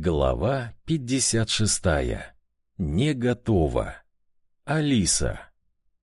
Глава 56. Не готова. Алиса.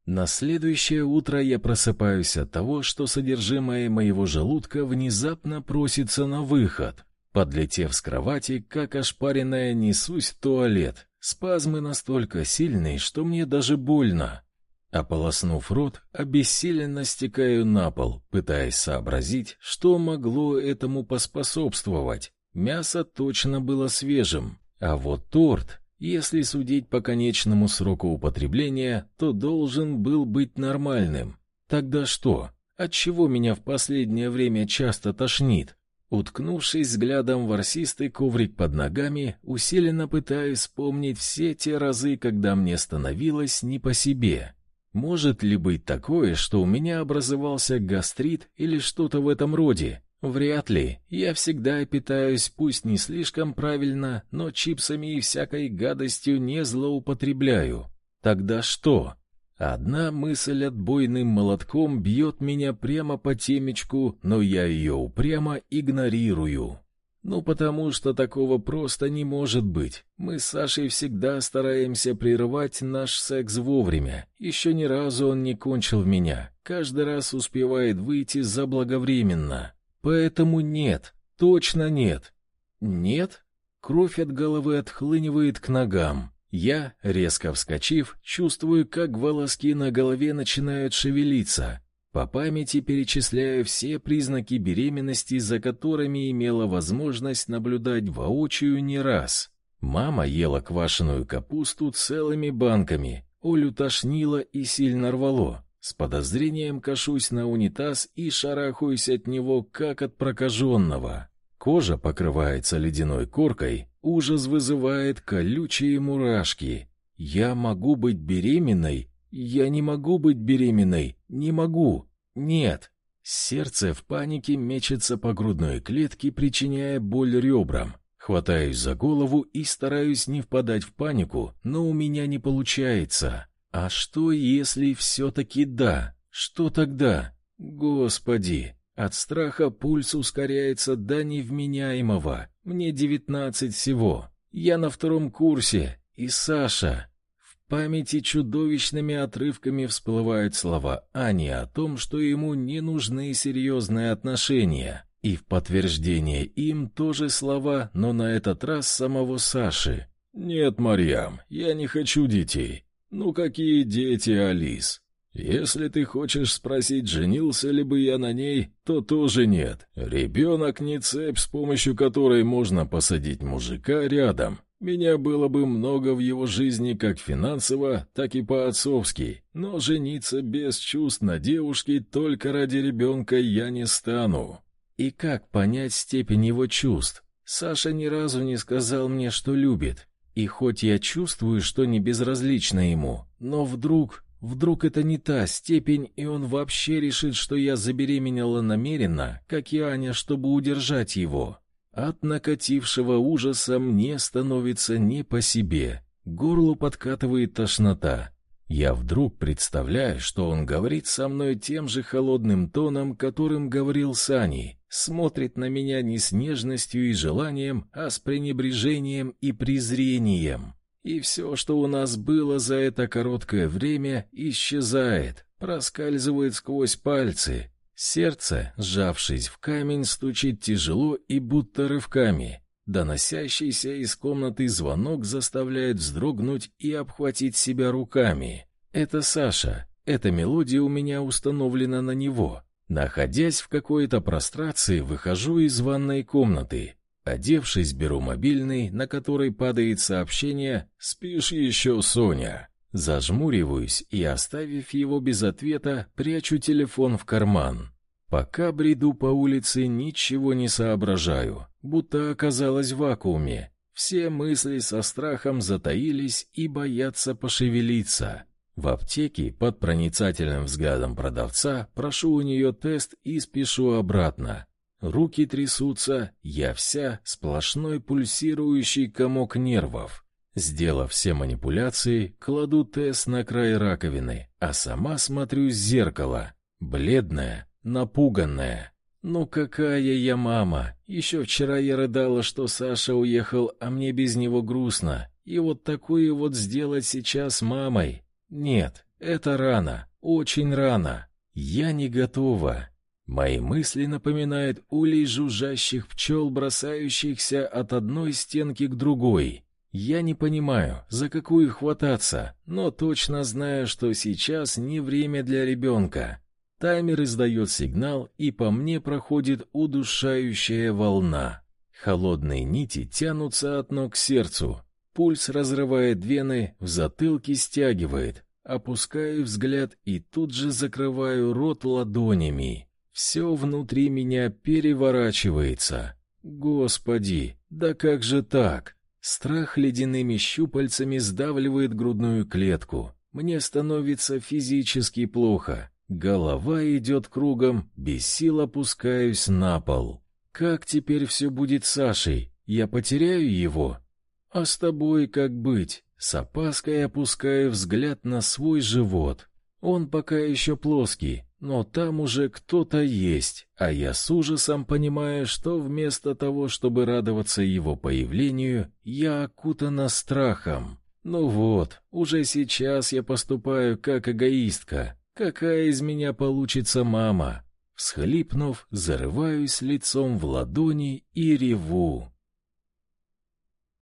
На следующее утро я просыпаюсь от того, что содержимое моего желудка внезапно просится на выход. Подлетев с кровати, как ошпаренная, несусь в туалет. Спазмы настолько сильные, что мне даже больно. Ополоснув рот, обессиленно стекаю на пол, пытаясь сообразить, что могло этому поспособствовать. Мясо точно было свежим, а вот торт, если судить по конечному сроку употребления, то должен был быть нормальным. Тогда что? От чего меня в последнее время часто тошнит? Уткнувшись взглядом в ворсистый коврик под ногами, усиленно пытаюсь вспомнить все те разы, когда мне становилось не по себе. Может ли быть такое, что у меня образовался гастрит или что-то в этом роде? Вряд ли. Я всегда питаюсь, пусть не слишком правильно, но чипсами и всякой гадостью не злоупотребляю. Тогда что? Одна мысль отбойным молотком бьет меня прямо по темечку, но я ее упрямо игнорирую. Ну, потому что такого просто не может быть. Мы с Сашей всегда стараемся прерывать наш секс вовремя. Еще ни разу он не кончил меня. Каждый раз успевает выйти заблаговременно. Поэтому нет, точно нет. Нет? Кровь от головы отхлынивает к ногам. Я, резко вскочив, чувствую, как волоски на голове начинают шевелиться. По памяти перечисляю все признаки беременности, за которыми имела возможность наблюдать воочию не раз. Мама ела квашеную капусту целыми банками, Олю тошнило и сильно рвало. С подозрением кашусь на унитаз и шарахаюсь от него, как от прокаженного. Кожа покрывается ледяной коркой, ужас вызывает колючие мурашки. Я могу быть беременной? Я не могу быть беременной. Не могу. Нет. Сердце в панике мечется по грудной клетке, причиняя боль ребрам. Хватаюсь за голову и стараюсь не впадать в панику, но у меня не получается. А что, если все-таки да? Что тогда? Господи! От страха пульс ускоряется до невменяемого. Мне девятнадцать всего. Я на втором курсе. И Саша. В памяти чудовищными отрывками всплывают слова Ани о том, что ему не нужны серьезные отношения. И в подтверждение им тоже слова, но на этот раз самого Саши. «Нет, Марьям, я не хочу детей. «Ну какие дети, Алис? Если ты хочешь спросить, женился ли бы я на ней, то тоже нет. Ребенок не цепь, с помощью которой можно посадить мужика рядом. Меня было бы много в его жизни как финансово, так и по-отцовски, но жениться без чувств на девушке только ради ребенка я не стану». И как понять степень его чувств? Саша ни разу не сказал мне, что любит. И хоть я чувствую, что не безразлично ему, но вдруг, вдруг это не та степень, и он вообще решит, что я забеременела намеренно, как и Аня, чтобы удержать его. От накатившего ужаса мне становится не по себе. Горлу подкатывает тошнота. Я вдруг представляю, что он говорит со мной тем же холодным тоном, которым говорил с Аней, смотрит на меня не с нежностью и желанием, а с пренебрежением и презрением. И все, что у нас было за это короткое время, исчезает, проскальзывает сквозь пальцы. Сердце, сжавшись в камень, стучит тяжело и будто рывками. Доносящийся из комнаты звонок заставляет вздрогнуть и обхватить себя руками. Это Саша. Эта мелодия у меня установлена на него. Находясь в какой-то прострации, выхожу из ванной комнаты. Одевшись, беру мобильный, на который падает сообщение «Спишь еще, Соня?». Зажмуриваюсь и, оставив его без ответа, прячу телефон в карман. Пока бреду по улице, ничего не соображаю, будто оказалась в вакууме. Все мысли со страхом затаились и боятся пошевелиться. В аптеке под проницательным взглядом продавца прошу у нее тест и спешу обратно. Руки трясутся, я вся сплошной пульсирующий комок нервов. Сделав все манипуляции, кладу тест на край раковины, а сама смотрю в зеркало, бледная, напуганная. Ну какая я мама? Еще вчера я рыдала, что Саша уехал, а мне без него грустно. И вот такую вот сделать сейчас мамой. Нет, это рано, очень рано. Я не готова. Мои мысли напоминают улей жужжащих пчел, бросающихся от одной стенки к другой. Я не понимаю, за какую хвататься, но точно знаю, что сейчас не время для ребенка. Таймер издает сигнал, и по мне проходит удушающая волна. Холодные нити тянутся от ног к сердцу. Пульс разрывает вены, в затылке стягивает. Опускаю взгляд и тут же закрываю рот ладонями. Все внутри меня переворачивается. Господи, да как же так? Страх ледяными щупальцами сдавливает грудную клетку. Мне становится физически плохо. Голова идет кругом, без сил опускаюсь на пол. Как теперь все будет с Сашей? Я потеряю его? А с тобой как быть? С опаской опускаю взгляд на свой живот. Он пока еще плоский, но там уже кто-то есть, а я с ужасом понимаю, что вместо того, чтобы радоваться его появлению, я окутана страхом. Ну вот, уже сейчас я поступаю как эгоистка. Какая из меня получится мама? Всхлипнув, зарываюсь лицом в ладони и реву.